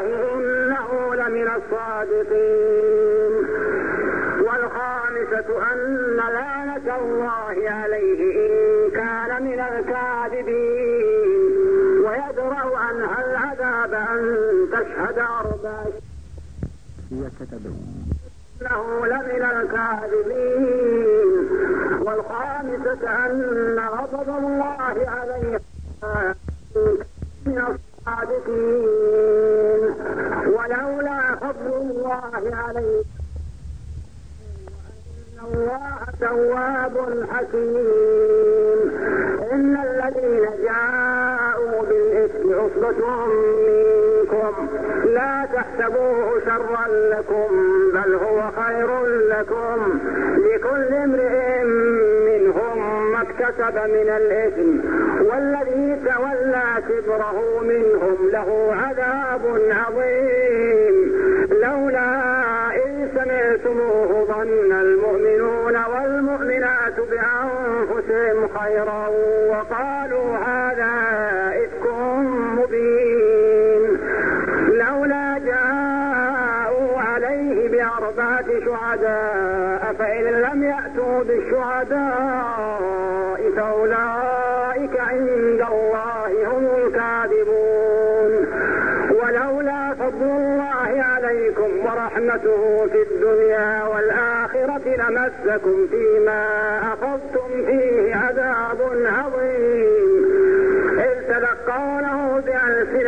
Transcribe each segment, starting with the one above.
إنه لمن الصادقين. والخامسة أن لعنة الله عليه إن كان من الكاذبين. ويدرأ عنها العذاب أن تشهد أربع إنه لمن الكاذبين. والخامسة أن غضب الله عليها من الصادقين. ولولا فضل الله عليه إن الله تواب حكيم. إن الذين جاءوا بالإثم عصبة منكم لا تحسبوه شرا لكم بل هو خير لكم. لكل امرئ منهم ما اكتسب من الإثم والذي تولى كبره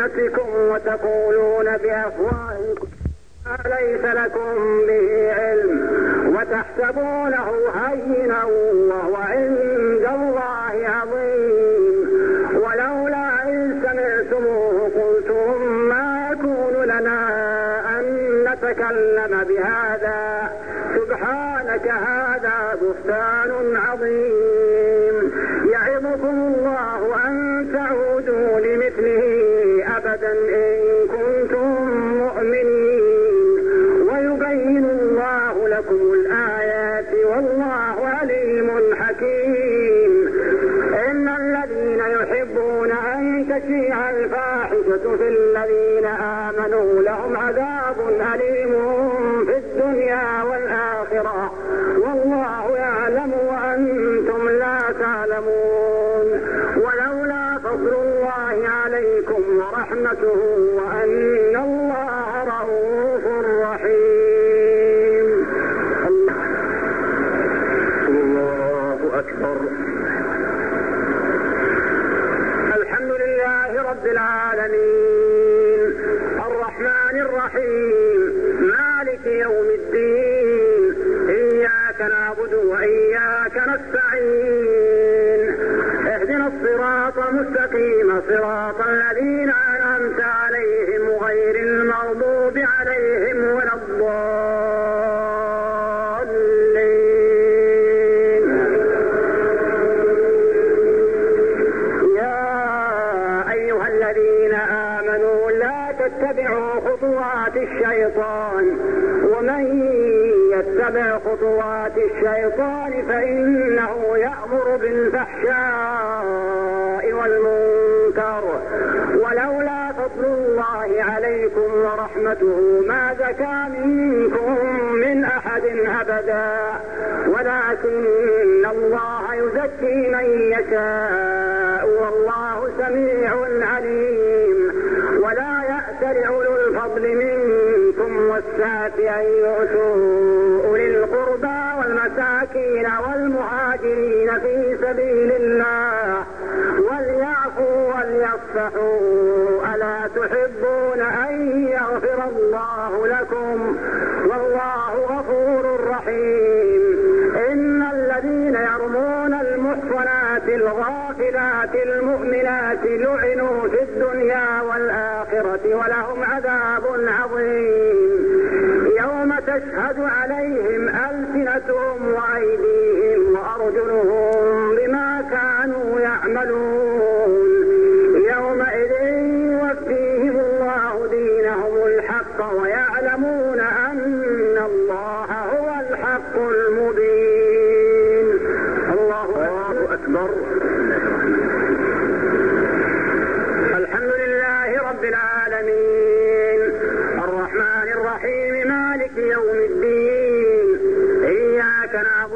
بألسنتكم وتقولون بأفواهكم ما ليس لكم به علم وتحسبونه هينا وهو عند الله عظيم. ولولا إن سمعتموه قلتم ما يكون لنا أن نتكلم بهذا. سبحانك هذا بهتان عظيم. بأن يؤتوا أولي القربى والمساكين والمهاجرين في سبيل الله وليعفوا وليصفحوا.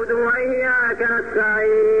قدوميه كنسائي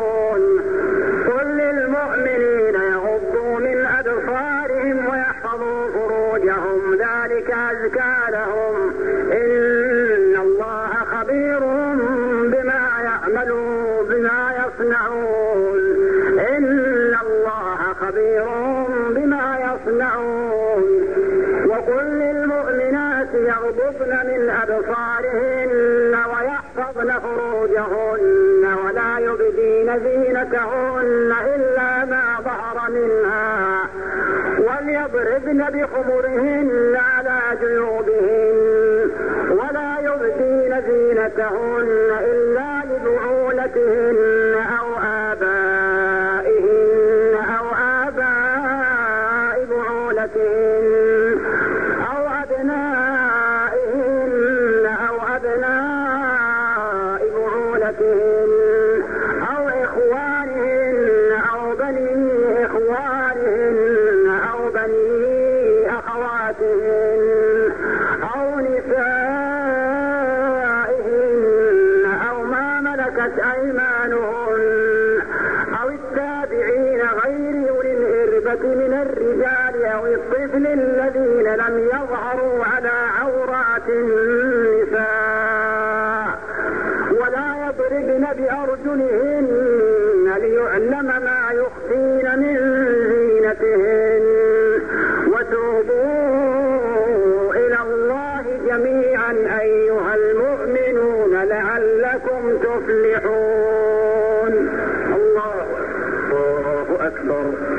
يضربن بخمرهن على جيوبهن ولا يبدين زينتهن. your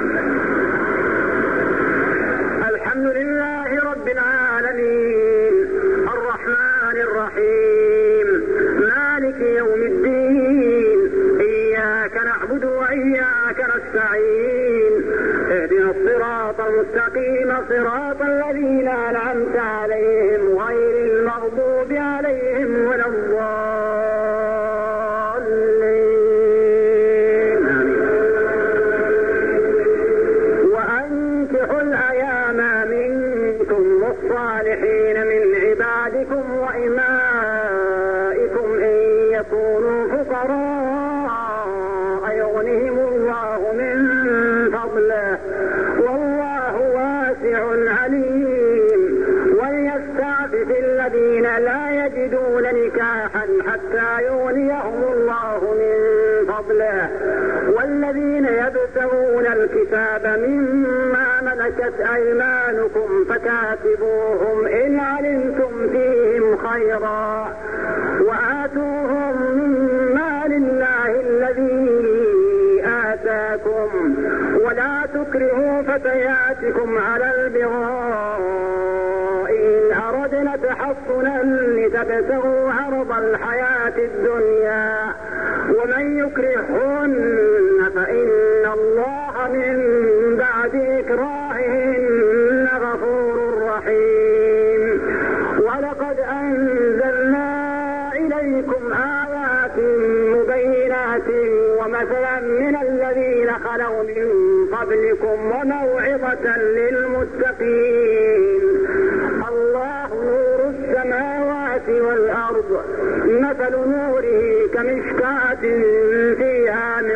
يغنيهم الله من فضله. والذين يبتغون الكتاب مما ملكت أيمانكم فكاتبوهم إن علمتم فيهم خيرا. وآتوهم من مال الله الذي آتاكم. ولا تكرهوا فتياتكم على البغاء. إن أردنا تحصنا لتبتغوا عرض الحياة الدنيا ومن يكرهن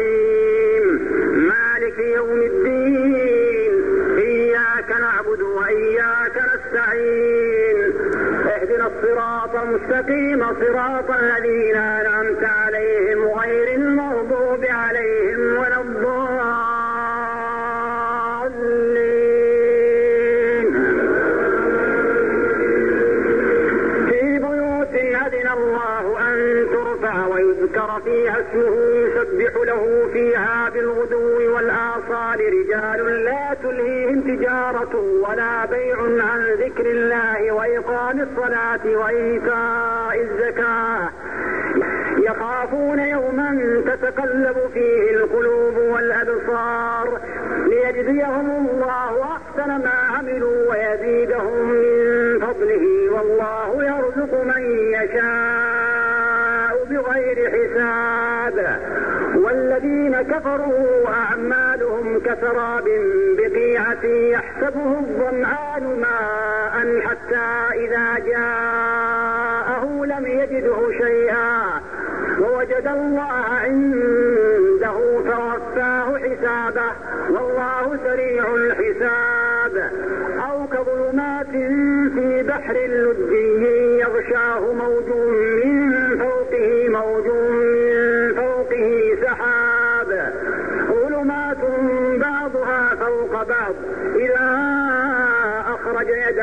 be كسراب بقيعة يحسبه الظمآن ماء حتى إذا جاءه لم يجده شيئا. ووجد الله عنده فوفاه حسابه. والله سريع الحساب. أو كظلمات في بحر لجي يغشاه موج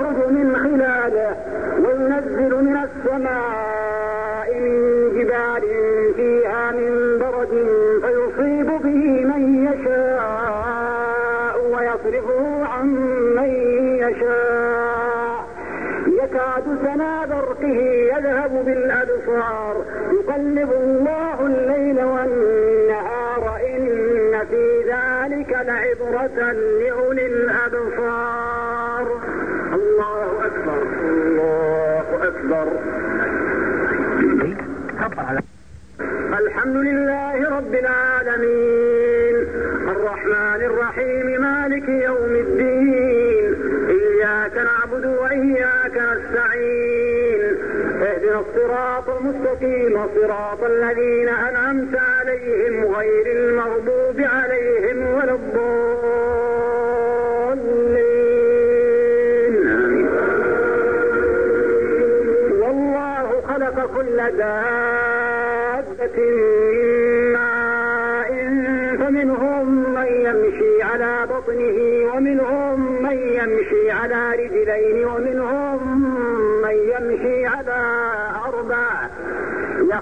يخرج من خلاله وينزل من السماء. الصراط المستقيم صراط الذين أنعمت عليهم غير المغضوب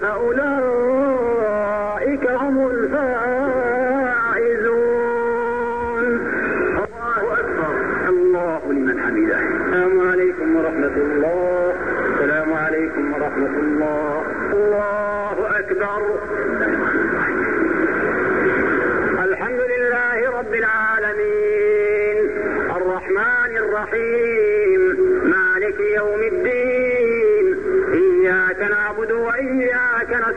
فأولئك هم الفاسقون.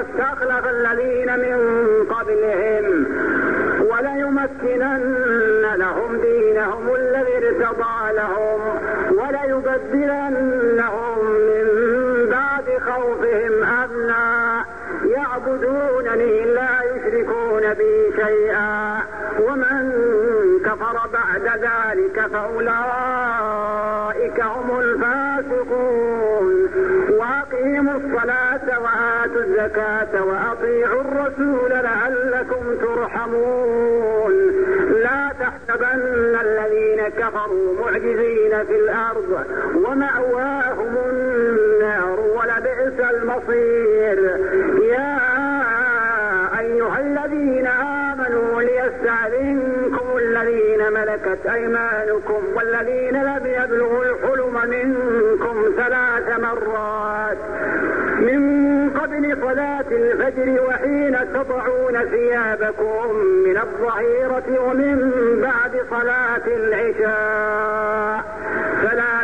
استخلف الذين من قبلهم وليمكنن لهم دينهم الذي ارتضى لهم وليبدلنهم من بعد خوفهم أمنا يعبدونني لا يشركون بي شيئا ومن كفر بعد ذلك فأولئك وأطيعوا الرسول لعلكم ترحمون. لا تحسبن الذين كفروا معجزين في الأرض ومأواهم النار ولبئس المصير. يا أيها الذين آمنوا ليستأذنكم الذين ملكت أيمانكم والذين لم يبلغوا الحلم منكم ثلاث مرات. من الفجر وحين تضعون ثيابكم من الظهيرة ومن بعد صلاة العشاء. ثلاث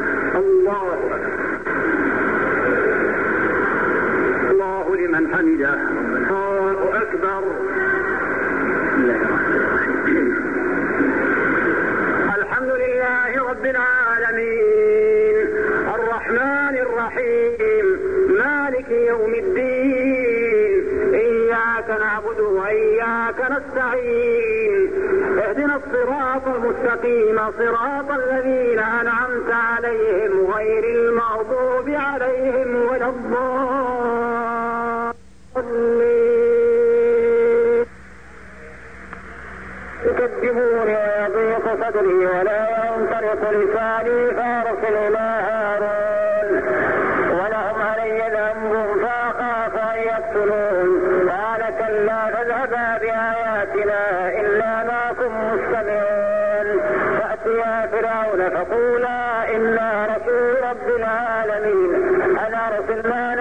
انا ارسلنا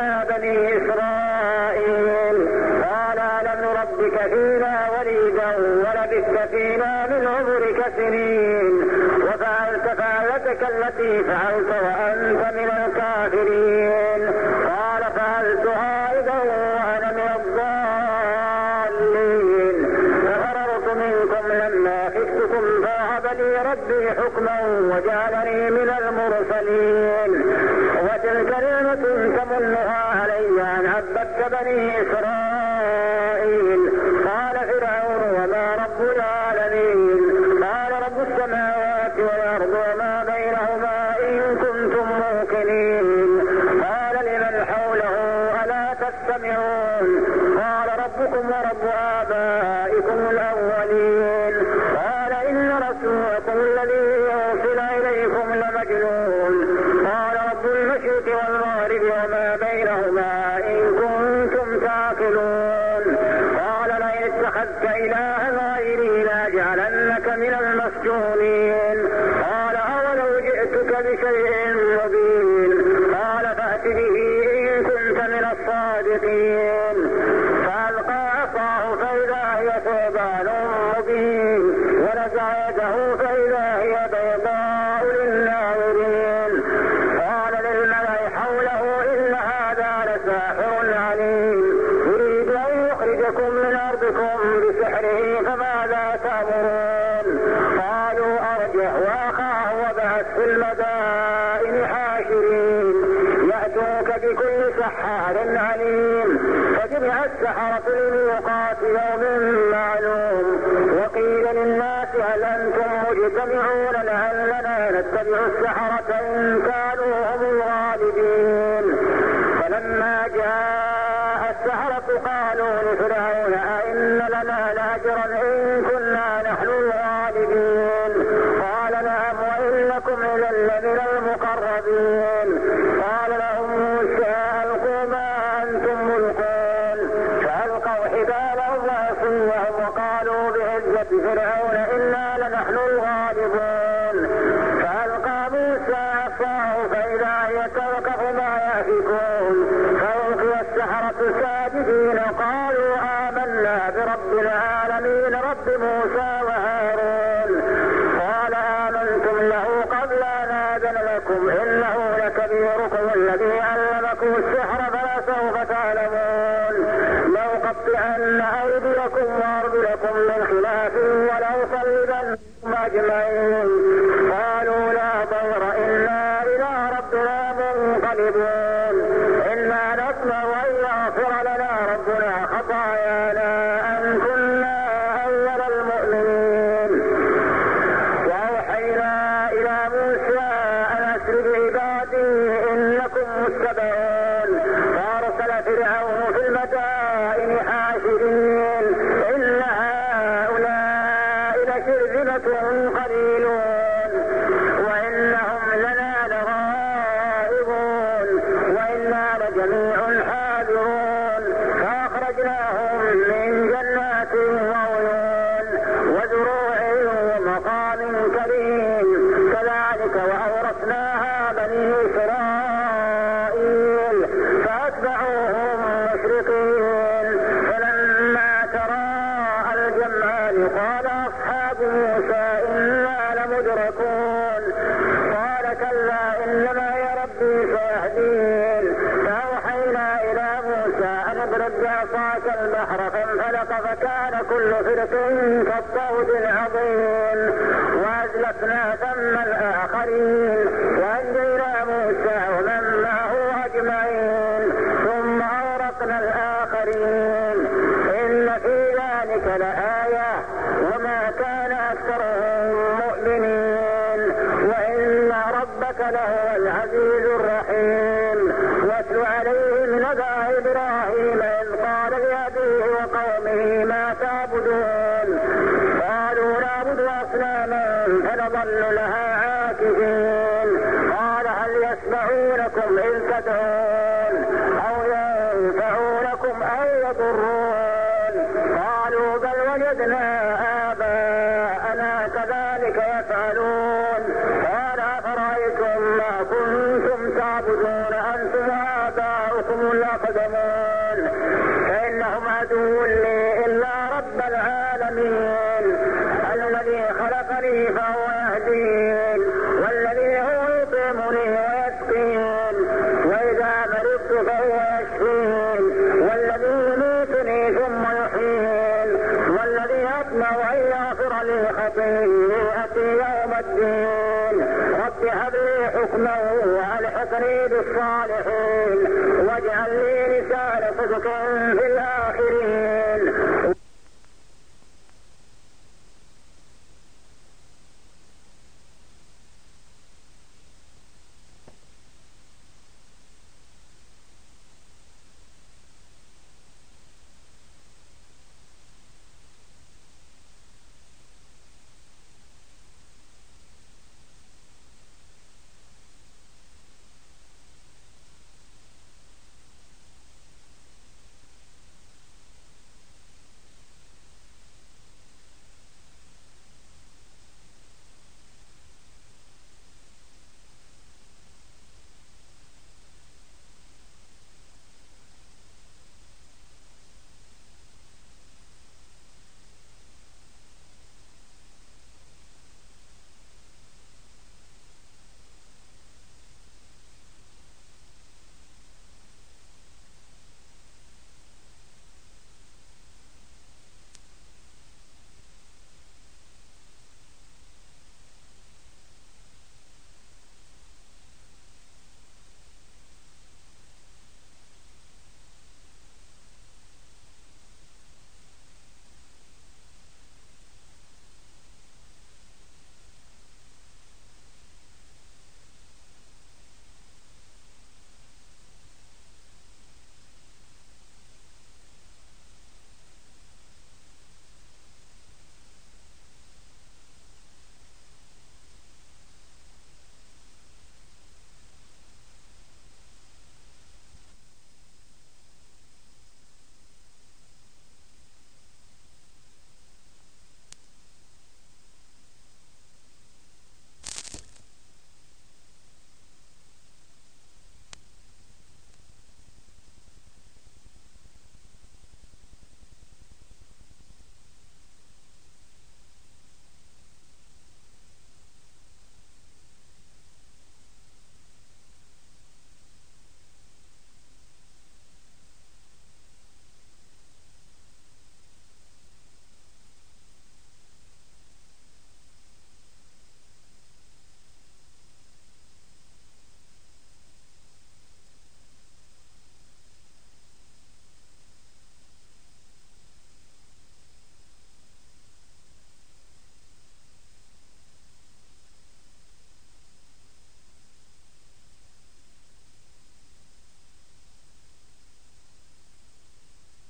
وأزلفنا ثم الآخرين.